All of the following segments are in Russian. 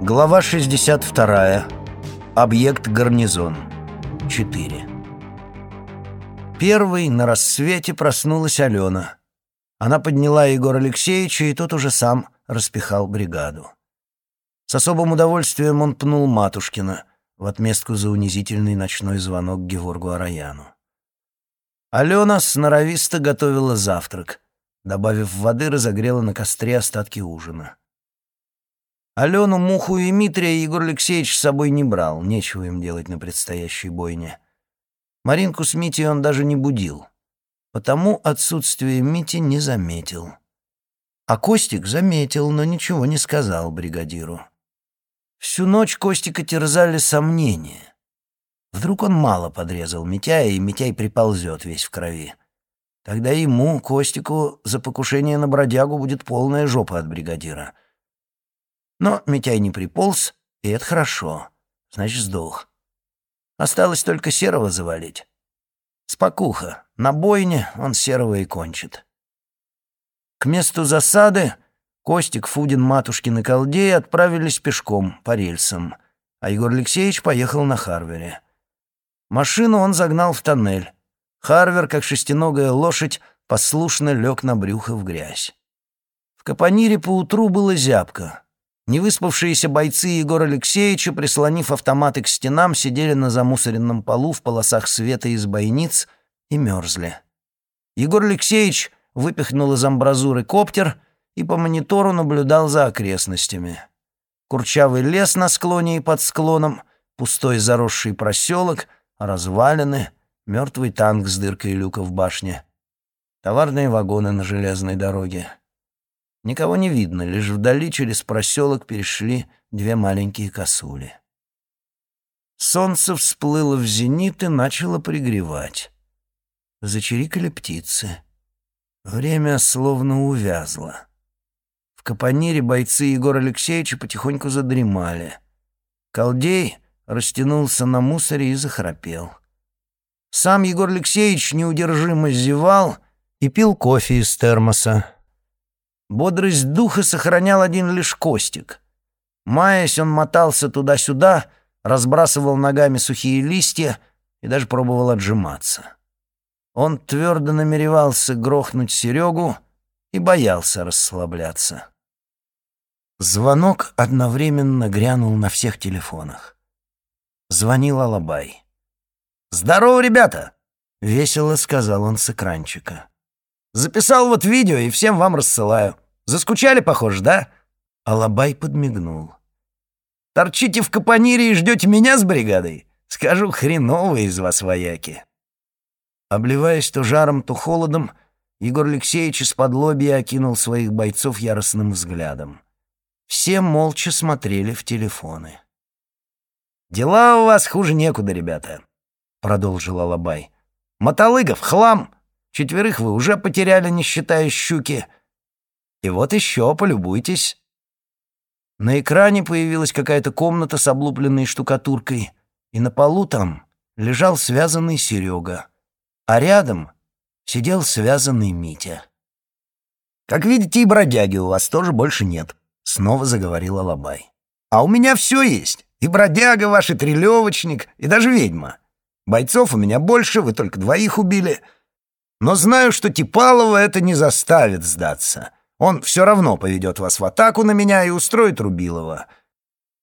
Глава 62. Объект гарнизон. 4. Первой на рассвете проснулась Алена. Она подняла Егора Алексеевича, и тот уже сам распихал бригаду. С особым удовольствием он пнул Матушкина в отместку за унизительный ночной звонок Геворгу Араяну. Алена сноровисто готовила завтрак. Добавив воды, разогрела на костре остатки ужина. Алену, Муху и Митрия Егор Алексеевич с собой не брал, нечего им делать на предстоящей бойне. Маринку с Митей он даже не будил, потому отсутствие Мити не заметил. А Костик заметил, но ничего не сказал бригадиру. Всю ночь Костика терзали сомнения. Вдруг он мало подрезал Митяя, и Митяй приползет весь в крови. Тогда ему, Костику, за покушение на бродягу будет полная жопа от бригадира — но Митяй не приполз, и это хорошо. Значит, сдох. Осталось только Серого завалить. Спокуха. На бойне он Серого и кончит. К месту засады Костик, Фудин, Матушкин и Колдей отправились пешком по рельсам, а Егор Алексеевич поехал на Харвере. Машину он загнал в тоннель. Харвер, как шестиногая лошадь, послушно лег на брюхо в грязь. В Капонире поутру было зябко. Невыспавшиеся бойцы Егора Алексеевича, прислонив автоматы к стенам, сидели на замусоренном полу в полосах света из бойниц и мерзли. Егор Алексеевич выпихнул из амбразуры коптер и по монитору наблюдал за окрестностями. Курчавый лес на склоне и под склоном, пустой заросший проселок, развалины, мертвый танк с дыркой люка в башне, товарные вагоны на железной дороге. Никого не видно, лишь вдали через проселок перешли две маленькие косули. Солнце всплыло в зенит и начало пригревать. Зачирикали птицы. Время словно увязло. В капонире бойцы Егора Алексеевича потихоньку задремали. Колдей растянулся на мусоре и захрапел. Сам Егор Алексеевич неудержимо зевал и пил кофе из термоса. Бодрость духа сохранял один лишь Костик. Маясь, он мотался туда-сюда, разбрасывал ногами сухие листья и даже пробовал отжиматься. Он твердо намеревался грохнуть Серегу и боялся расслабляться. Звонок одновременно грянул на всех телефонах. Звонил Алабай. «Здорово, ребята!» — весело сказал он с экранчика. Записал вот видео и всем вам рассылаю. Заскучали, похоже, да?» Алабай подмигнул. «Торчите в Капонире и ждете меня с бригадой? Скажу, хреновые из вас вояки». Обливаясь то жаром, то холодом, Егор Алексеевич из-под окинул своих бойцов яростным взглядом. Все молча смотрели в телефоны. «Дела у вас хуже некуда, ребята», — продолжил Алабай. «Мотолыгов, хлам! Четверых вы уже потеряли, не считая щуки. И вот еще, полюбуйтесь». На экране появилась какая-то комната с облупленной штукатуркой, и на полу там лежал связанный Серега, а рядом сидел связанный Митя. «Как видите, и бродяги у вас тоже больше нет», — снова заговорил Алабай. «А у меня все есть. И бродяга ваш, и трелевочник, и даже ведьма. Бойцов у меня больше, вы только двоих убили. Но знаю, что Типалова это не заставит сдаться. Он все равно поведет вас в атаку на меня и устроит Рубилова.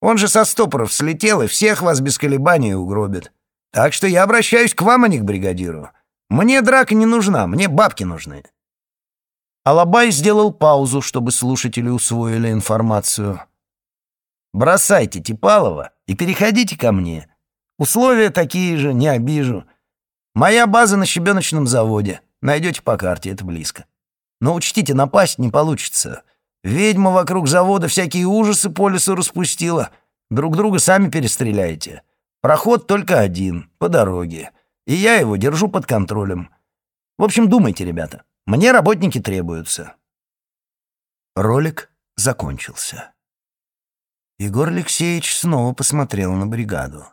Он же со стопоров слетел и всех вас без колебаний угробит. Так что я обращаюсь к вам, а не к бригадиру. Мне драка не нужна, мне бабки нужны». Алабай сделал паузу, чтобы слушатели усвоили информацию. «Бросайте Типалова и переходите ко мне. Условия такие же, не обижу. Моя база на щебеночном заводе. Найдете по карте, это близко. Но учтите, напасть не получится. Ведьма вокруг завода всякие ужасы по лесу распустила. Друг друга сами перестреляете. Проход только один, по дороге. И я его держу под контролем. В общем, думайте, ребята. Мне работники требуются. Ролик закончился. Егор Алексеевич снова посмотрел на бригаду.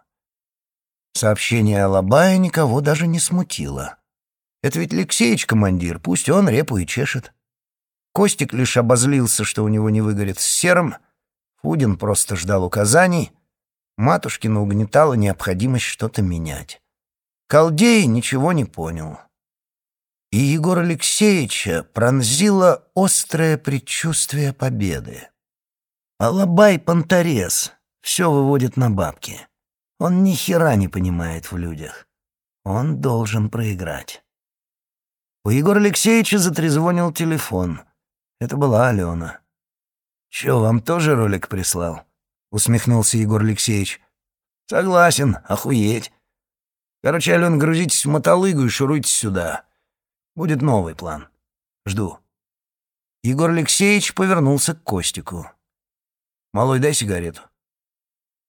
Сообщение Алабая никого даже не смутило. Это ведь Алексеич командир, пусть он репу и чешет. Костик лишь обозлился, что у него не выгорит с серым. Фудин просто ждал указаний. Матушкина угнетала необходимость что-то менять. Колдей ничего не понял. И Егор Алексеевича пронзило острое предчувствие победы. Алабай понторез, все выводит на бабки. Он ни хера не понимает в людях. Он должен проиграть. У Егора Алексеевича затрезвонил телефон. Это была Алена. «Чё, вам тоже ролик прислал?» — усмехнулся Егор Алексеевич. «Согласен, охуеть. Короче, Ален, грузитесь в мотолыгу и шуруйте сюда. Будет новый план. Жду». Егор Алексеевич повернулся к Костику. «Малой, дай сигарету».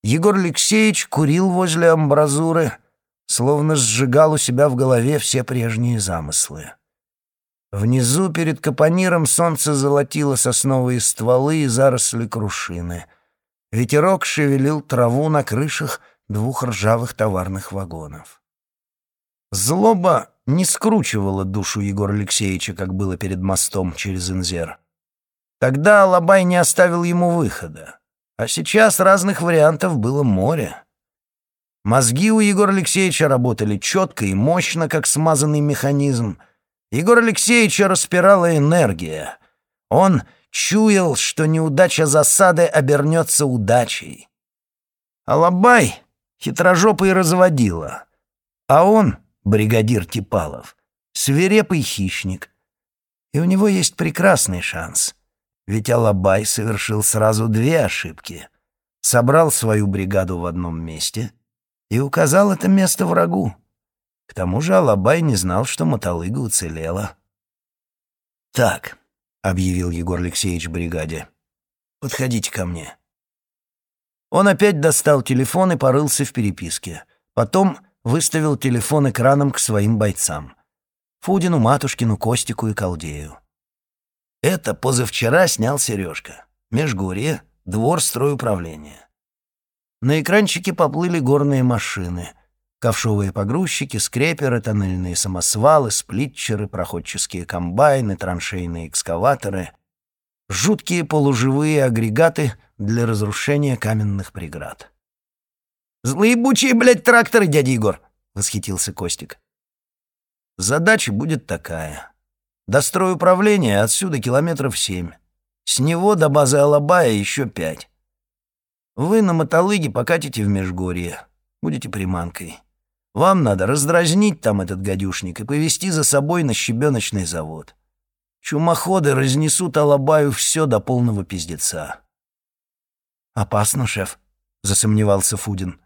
Егор Алексеевич курил возле амбразуры, словно сжигал у себя в голове все прежние замыслы. Внизу перед капониром солнце золотило сосновые стволы и заросли крушины. Ветерок шевелил траву на крышах двух ржавых товарных вагонов. Злоба не скручивала душу Егора Алексеевича, как было перед мостом через Инзер. Тогда Алабай не оставил ему выхода. А сейчас разных вариантов было море. Мозги у Егора Алексеевича работали четко и мощно, как смазанный механизм — Егор Алексеевича распирала энергия. Он чуял, что неудача засады обернется удачей. Алабай хитрожопый разводила, а он, бригадир Типалов, свирепый хищник. И у него есть прекрасный шанс. Ведь Алабай совершил сразу две ошибки. Собрал свою бригаду в одном месте и указал это место врагу. К тому же Алабай не знал, что мотолыга уцелела. «Так», — объявил Егор Алексеевич бригаде, — «подходите ко мне». Он опять достал телефон и порылся в переписке. Потом выставил телефон экраном к своим бойцам. Фудину, Матушкину, Костику и Колдею. Это позавчера снял Сережка. Межгорье, двор стройуправления. На экранчике поплыли горные машины — ковшовые погрузчики, скреперы, тоннельные самосвалы, сплитчеры, проходческие комбайны, траншейные экскаваторы, жуткие полуживые агрегаты для разрушения каменных преград. «Злоебучие, блядь, тракторы, дядя Егор!» — восхитился Костик. «Задача будет такая. До стройуправления отсюда километров семь. С него до базы Алабая еще пять. Вы на мотолыге покатите в Межгорье, будете приманкой. Вам надо раздразнить там этот гадюшник и повезти за собой на щебеночный завод. Чумоходы разнесут Алабаю все до полного пиздеца». «Опасно, шеф», — засомневался Фудин.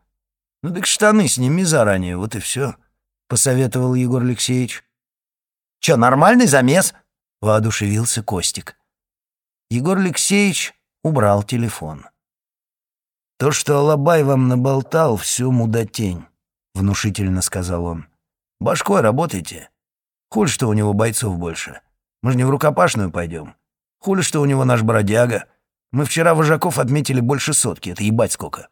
«Ну так штаны сними заранее, вот и все», — посоветовал Егор Алексеевич. «Че, нормальный замес?» — воодушевился Костик. Егор Алексеевич убрал телефон. «То, что Алабай вам наболтал, все мудотень внушительно сказал он. «Башкой работайте. Хуль, что у него бойцов больше. Мы же не в рукопашную пойдем. Хуль, что у него наш бродяга. Мы вчера вожаков отметили больше сотки, это ебать сколько.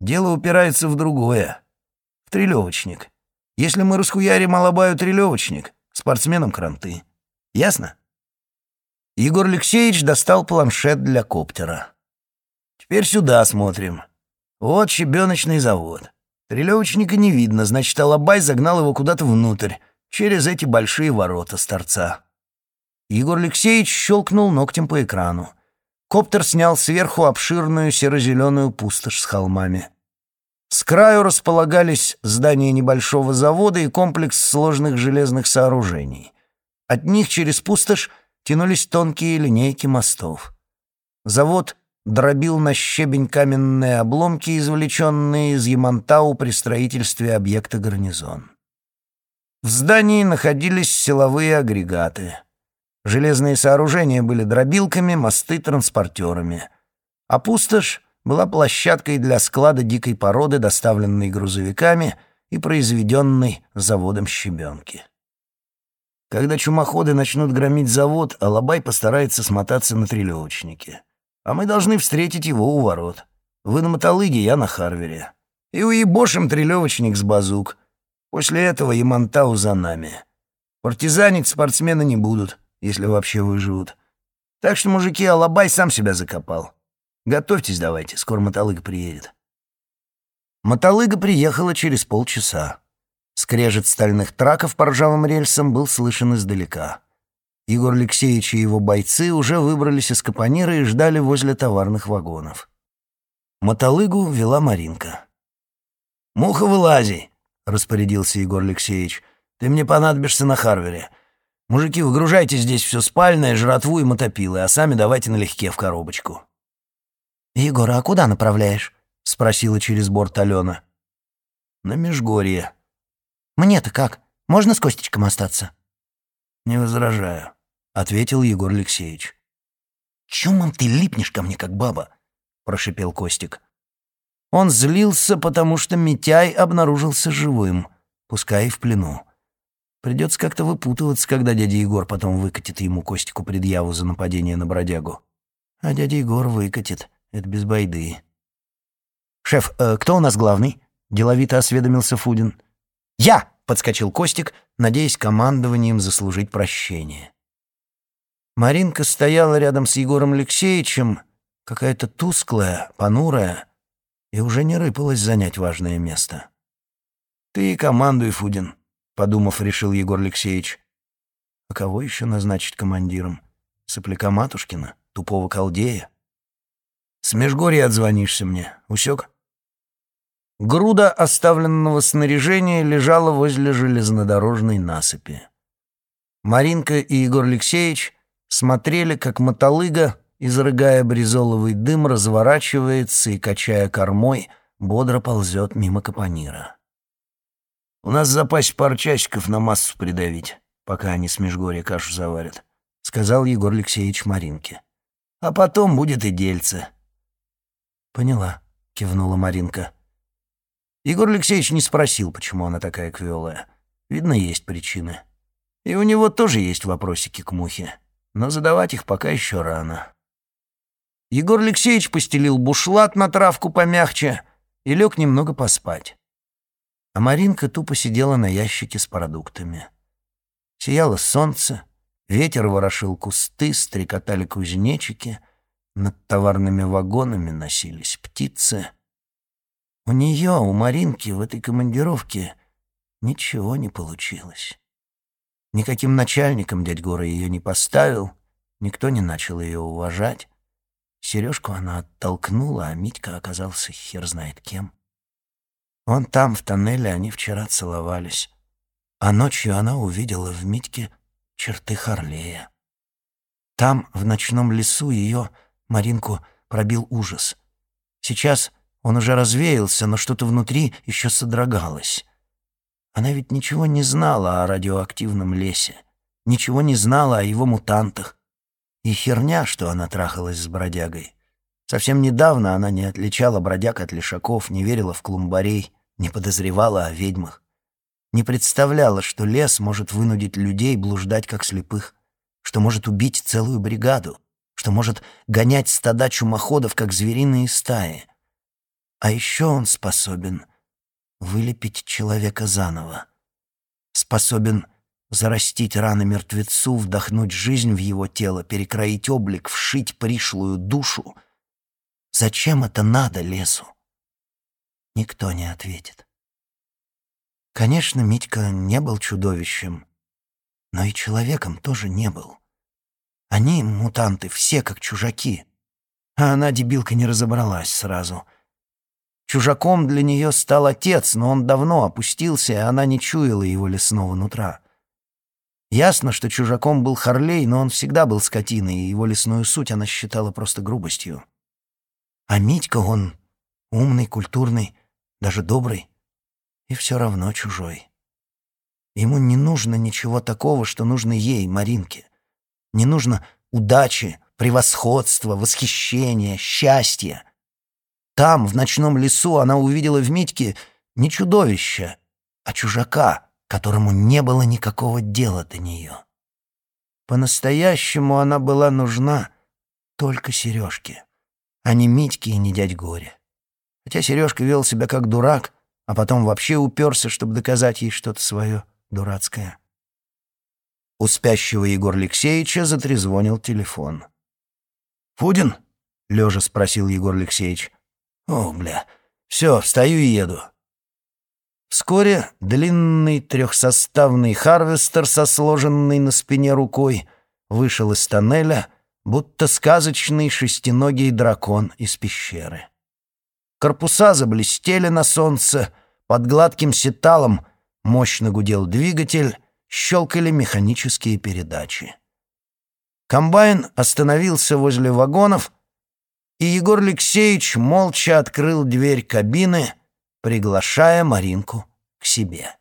Дело упирается в другое. В трелевочник. Если мы расхуярим Алабаю трелевочник, спортсменам кранты. Ясно?» Егор Алексеевич достал планшет для коптера. «Теперь сюда смотрим. Вот щебеночный завод. Трелевочника не видно, значит, Алабай загнал его куда-то внутрь, через эти большие ворота с торца. Егор Алексеевич щелкнул ногтем по экрану. Коптер снял сверху обширную серо-зеленую пустошь с холмами. С краю располагались здания небольшого завода и комплекс сложных железных сооружений. От них через пустошь тянулись тонкие линейки мостов. Завод дробил на щебень каменные обломки, извлеченные из Ямантау при строительстве объекта гарнизон. В здании находились силовые агрегаты. Железные сооружения были дробилками, мосты — транспортерами. А пустошь была площадкой для склада дикой породы, доставленной грузовиками и произведенной заводом щебенки. Когда чумоходы начнут громить завод, Алабай постарается смотаться на трелевочнике а мы должны встретить его у ворот. Вы на мотолыге, я на Харвере. И уебошим трелевочник с базук. После этого Ямантау за нами. Партизанить спортсмены не будут, если вообще выживут. Так что, мужики, Алабай сам себя закопал. Готовьтесь давайте, скоро мотолыга приедет. Мотолыга приехала через полчаса. Скрежет стальных траков по ржавым рельсам был слышен издалека. Егор Алексеевич и его бойцы уже выбрались из капонира и ждали возле товарных вагонов. Мотолыгу вела Маринка. «Муха, вылази!» — распорядился Егор Алексеевич. «Ты мне понадобишься на Харвере. Мужики, выгружайте здесь все спальное, жратву и мотопилы, а сами давайте налегке в коробочку». «Егор, а куда направляешь?» — спросила через борт Алена. «На Межгорье». «Мне-то как? Можно с Костечком остаться?» «Не возражаю», — ответил Егор Алексеевич. «Чумом ты липнешь ко мне, как баба?» — прошипел Костик. Он злился, потому что Митяй обнаружился живым, пускай и в плену. Придется как-то выпутываться, когда дядя Егор потом выкатит ему Костику предъяву за нападение на бродягу. А дядя Егор выкатит. Это без байды. «Шеф, э, кто у нас главный?» — деловито осведомился Фудин. «Я!» — подскочил Костик, надеясь командованием заслужить прощение. Маринка стояла рядом с Егором Алексеевичем, какая-то тусклая, понурая, и уже не рыпалась занять важное место. «Ты командуй, Фудин», подумав, решил Егор Алексеевич. А кого еще назначить командиром? Сопляка Матушкина? Тупого колдея? С Межгорья отзвонишься мне. Усек? Груда оставленного снаряжения лежала возле железнодорожной насыпи. Маринка и Егор Алексеевич смотрели, как мотолыга, изрыгая бризоловый дым, разворачивается и, качая кормой, бодро ползет мимо капонира. У нас в запасе пару часиков на массу придавить, пока они с Межгорья кашу заварят», — сказал Егор Алексеевич Маринке. «А потом будет и дельце». «Поняла», — кивнула Маринка. Егор Алексеевич не спросил, почему она такая квелая. Видно, есть причины. И у него тоже есть вопросики к мухе, но задавать их пока еще рано. Егор Алексеевич постелил бушлат на травку помягче и лег немного поспать а Маринка тупо сидела на ящике с продуктами. Сияло солнце, ветер ворошил кусты, стрекотали кузнечики, над товарными вагонами носились птицы. У нее, у Маринки в этой командировке ничего не получилось. Никаким начальником дядь Гора ее не поставил, никто не начал ее уважать. Сережку она оттолкнула, а Митька оказался хер знает кем. Вон там, в тоннеле, они вчера целовались. А ночью она увидела в Митьке черты Харлея. Там, в ночном лесу, ее, Маринку, пробил ужас. Сейчас он уже развеялся, но что-то внутри еще содрогалось. Она ведь ничего не знала о радиоактивном лесе, ничего не знала о его мутантах. И херня, что она трахалась с бродягой. Совсем недавно она не отличала бродяг от лишаков, не верила в клумбарей, не подозревала о ведьмах, не представляла, что лес может вынудить людей блуждать как слепых, что может убить целую бригаду, что может гонять стада чумоходов, как звериные стаи. А еще он способен вылепить человека заново, способен зарастить раны мертвецу, вдохнуть жизнь в его тело, перекроить облик, вшить пришлую душу. Зачем это надо лесу? Никто не ответит. Конечно, Митька не был чудовищем, но и человеком тоже не был. Они, мутанты, все как чужаки. А она, дебилка, не разобралась сразу. Чужаком для нее стал отец, но он давно опустился, и она не чуяла его лесного нутра. Ясно, что чужаком был Харлей, но он всегда был скотиной, и его лесную суть она считала просто грубостью. А Митька, он умный, культурный, даже добрый, и все равно чужой. Ему не нужно ничего такого, что нужно ей, Маринке. Не нужно удачи, превосходства, восхищения, счастья. Там, в ночном лесу, она увидела в Митьке не чудовище, а чужака, которому не было никакого дела до нее. По-настоящему она была нужна только Сережке, а не Митьке и не дядь Горе. Хотя Сережка вел себя как дурак, а потом вообще уперся, чтобы доказать ей что-то свое дурацкое. У спящего Егора Алексеевича затрезвонил телефон. «Фудин, — лежа спросил Егор Алексеевич. «О, бля, все, встаю и еду». Вскоре длинный трехсоставный харвестер со сложенной на спине рукой вышел из тоннеля, будто сказочный шестиногий дракон из пещеры. Корпуса заблестели на солнце, под гладким металлом мощно гудел двигатель, щелкали механические передачи. Комбайн остановился возле вагонов, и Егор Алексеевич молча открыл дверь кабины, приглашая Маринку к себе.